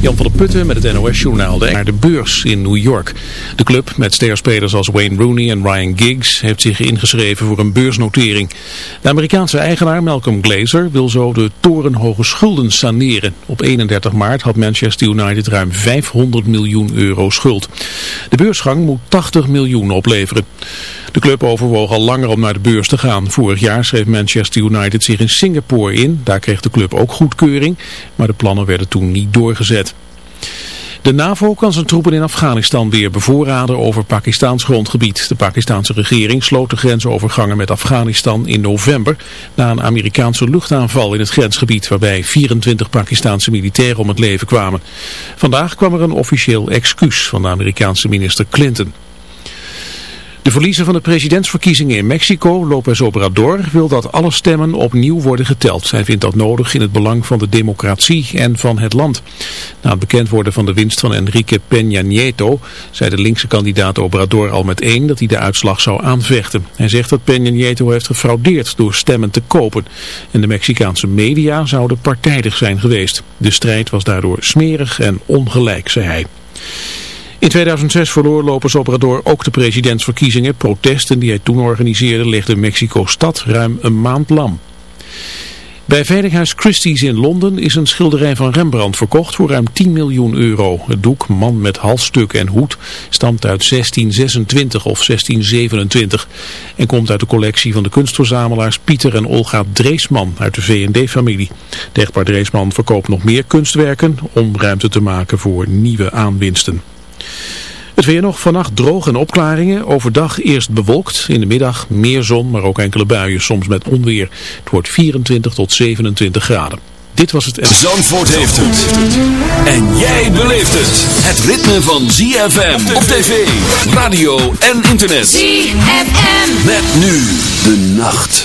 Jan van der Putten met het NOS-journaal naar de beurs in New York. De club met sterspelers als Wayne Rooney en Ryan Giggs heeft zich ingeschreven voor een beursnotering. De Amerikaanse eigenaar Malcolm Glazer wil zo de torenhoge schulden saneren. Op 31 maart had Manchester United ruim 500 miljoen euro schuld. De beursgang moet 80 miljoen opleveren. De club overwoog al langer om naar de beurs te gaan. Vorig jaar schreef Manchester United zich in Singapore in. Daar kreeg de club ook goedkeuring, maar de plannen werden toen niet doorgezet. De NAVO kan zijn troepen in Afghanistan weer bevoorraden over Pakistaans grondgebied. De Pakistanse regering sloot de grensovergangen met Afghanistan in november na een Amerikaanse luchtaanval in het grensgebied waarbij 24 Pakistanse militairen om het leven kwamen. Vandaag kwam er een officieel excuus van de Amerikaanse minister Clinton. De verliezer van de presidentsverkiezingen in Mexico, López Obrador, wil dat alle stemmen opnieuw worden geteld. Hij vindt dat nodig in het belang van de democratie en van het land. Na het bekend worden van de winst van Enrique Peña Nieto, zei de linkse kandidaat Obrador al met één dat hij de uitslag zou aanvechten. Hij zegt dat Peña Nieto heeft gefraudeerd door stemmen te kopen. En de Mexicaanse media zouden partijdig zijn geweest. De strijd was daardoor smerig en ongelijk, zei hij. In 2006 verloor Lopez Obrador ook de presidentsverkiezingen. Protesten die hij toen organiseerde legden Mexico-stad ruim een maand lam. Bij Veilinghuis Christie's in Londen is een schilderij van Rembrandt verkocht voor ruim 10 miljoen euro. Het doek Man met halsstuk en hoed stamt uit 1626 of 1627 en komt uit de collectie van de kunstverzamelaars Pieter en Olga Dreesman uit de V&D-familie. De Dreesman verkoopt nog meer kunstwerken om ruimte te maken voor nieuwe aanwinsten. Het weer nog vannacht droog en opklaringen. Overdag eerst bewolkt. In de middag meer zon, maar ook enkele buien, soms met onweer. Het wordt 24 tot 27 graden. Dit was het... Zandvoort heeft het. En jij beleeft het. Het ritme van ZFM op tv, radio en internet. ZFM. Met nu de nacht.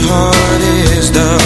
heart is the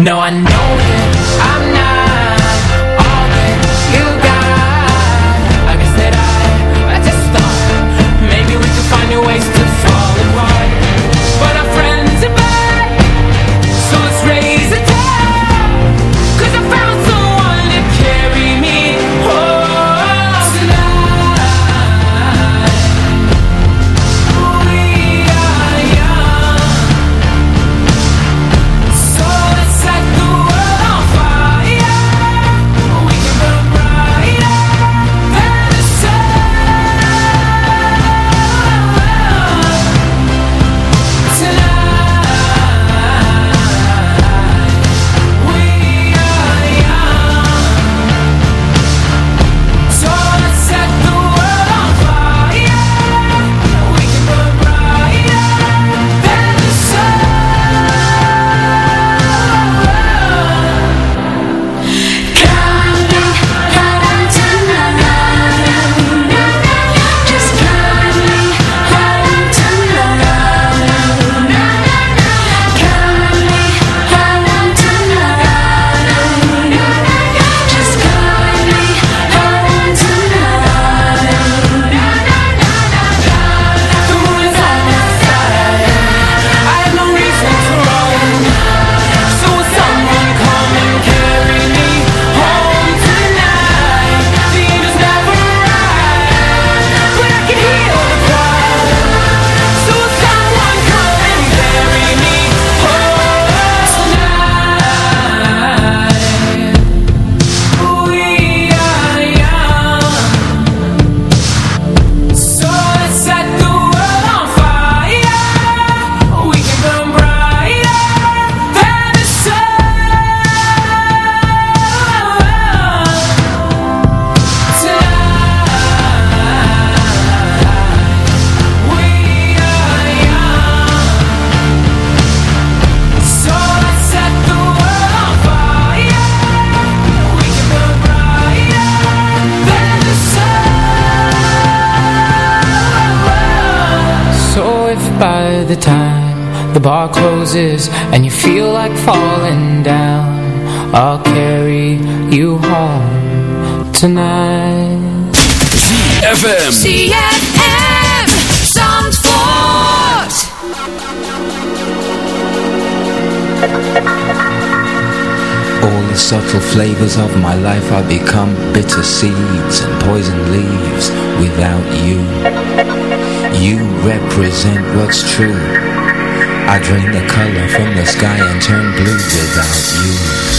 No, I know the bar closes and you feel like falling down. I'll carry you home tonight. ZFM ZFM Zandvoort. All the subtle flavors of my life I become bitter seeds and poison leaves without you. You represent what's true I drain the color from the sky and turn blue without you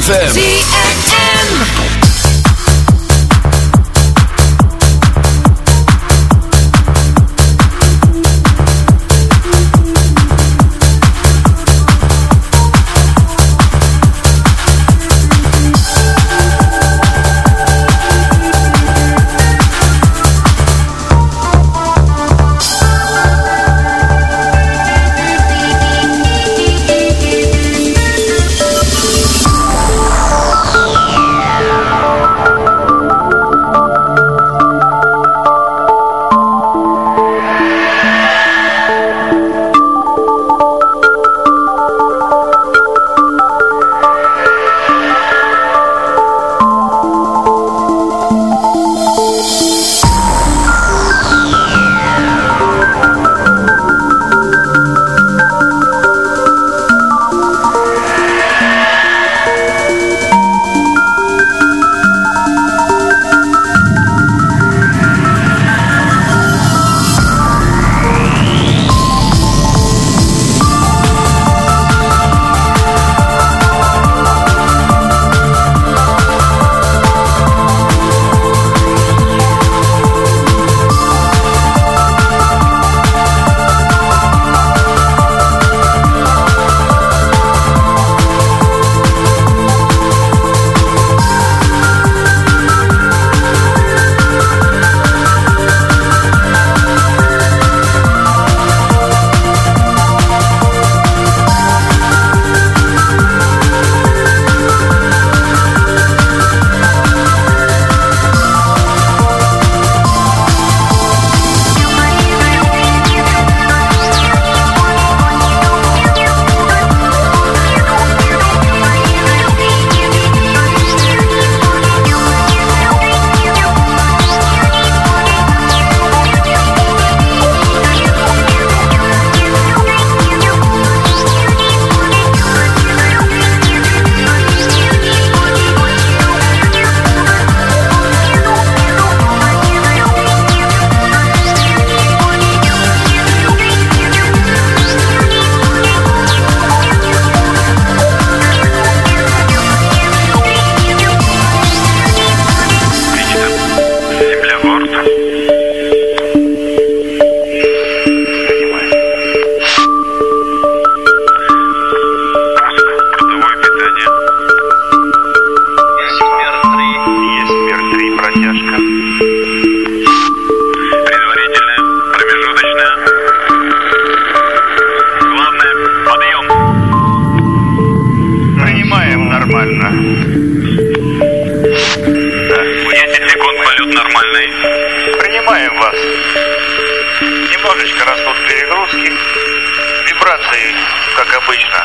ZFM. Понимаем вас. Немножечко растут перегрузки, вибрации, как обычно.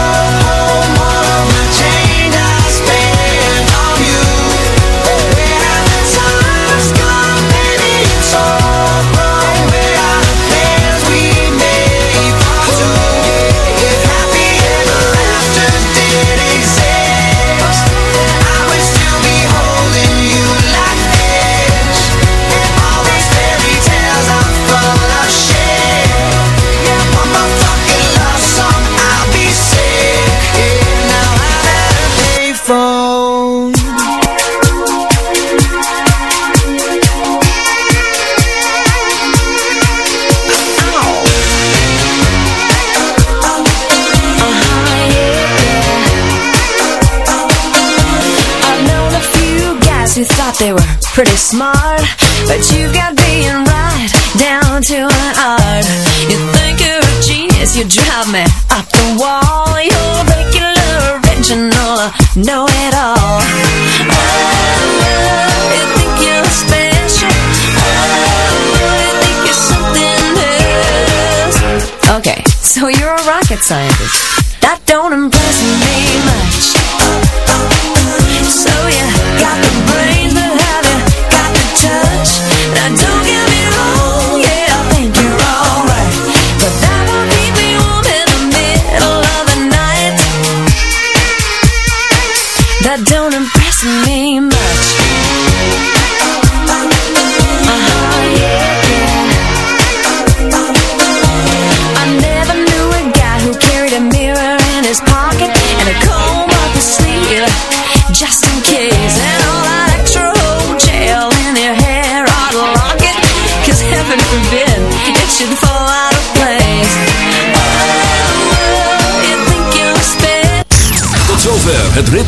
smart, but you've got being right down to an art. You think you're a genius, you drive me up the wall. You're regular, original, know it all. Oh, you think you're special. Oh, you think you're something else. Okay, so you're a rocket scientist.